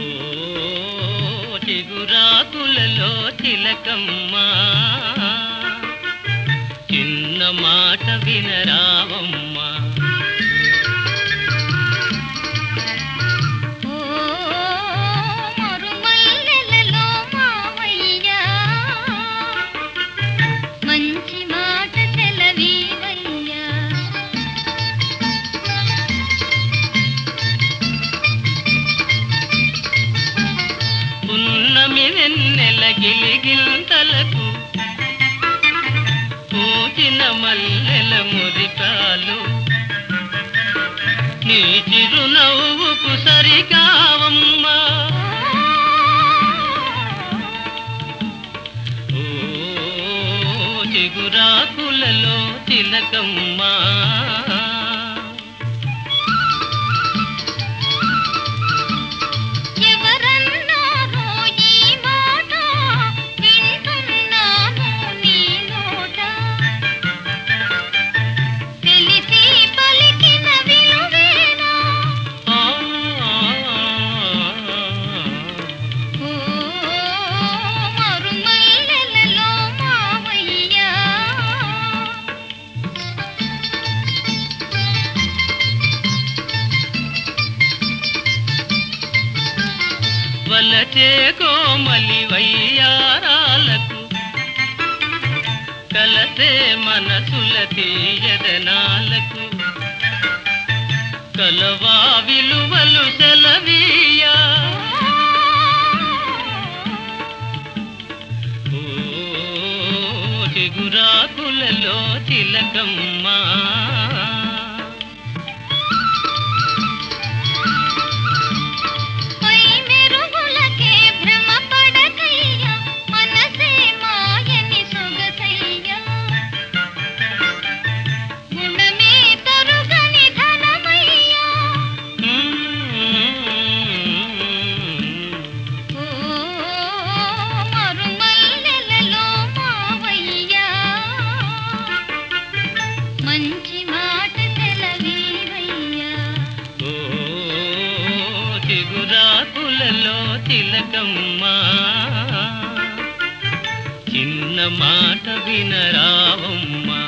ఓ చిగురాకులలో తిలకమ్మ చిన్న మాట వినరావమ్మా. పున్నమి గిలిగింతలకు పూచిన మల్లెల మురికాలు నీ చిరునవ్వుకు సరికావమ్మా. ఓ చిగురాకులలో తిలకమ్మా వలచే కోమలి వయ్యారాలకు కలసే మనసుల తీయదనాలకు కలవా విలువలు సెలవీయా. ఓ చిగురాకులలో తిలకమ్మా చిగురాకులలో తిలకమ్మ. చిన్న మాట వినరావమ్మా.